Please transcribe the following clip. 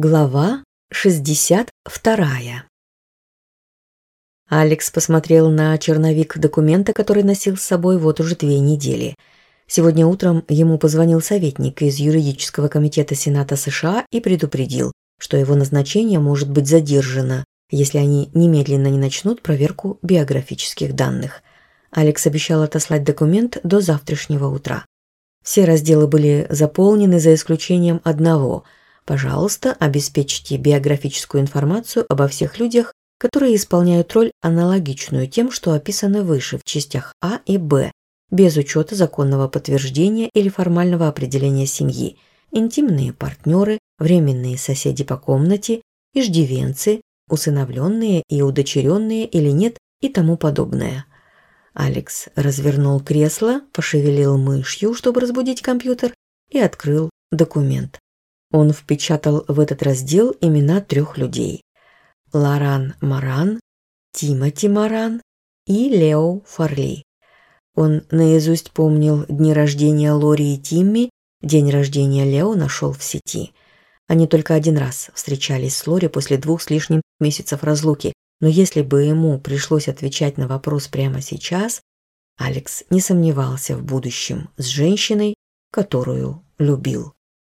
Глава 62. Алекс посмотрел на черновик документа, который носил с собой вот уже две недели. Сегодня утром ему позвонил советник из юридического комитета Сената США и предупредил, что его назначение может быть задержано, если они немедленно не начнут проверку биографических данных. Алекс обещал отослать документ до завтрашнего утра. Все разделы были заполнены за исключением одного – Пожалуйста, обеспечьте биографическую информацию обо всех людях, которые исполняют роль, аналогичную тем, что описано выше в частях А и Б, без учета законного подтверждения или формального определения семьи, интимные партнеры, временные соседи по комнате, иждивенцы, усыновленные и удочеренные или нет и тому подобное. Алекс развернул кресло, пошевелил мышью, чтобы разбудить компьютер, и открыл документ. Он впечатал в этот раздел имена трех людей – Лоран Маран, Тимоти Маран и Лео Фарли. Он наизусть помнил дни рождения Лори и Тимми, день рождения Лео нашел в сети. Они только один раз встречались с Лори после двух с лишним месяцев разлуки, но если бы ему пришлось отвечать на вопрос прямо сейчас, Алекс не сомневался в будущем с женщиной, которую любил.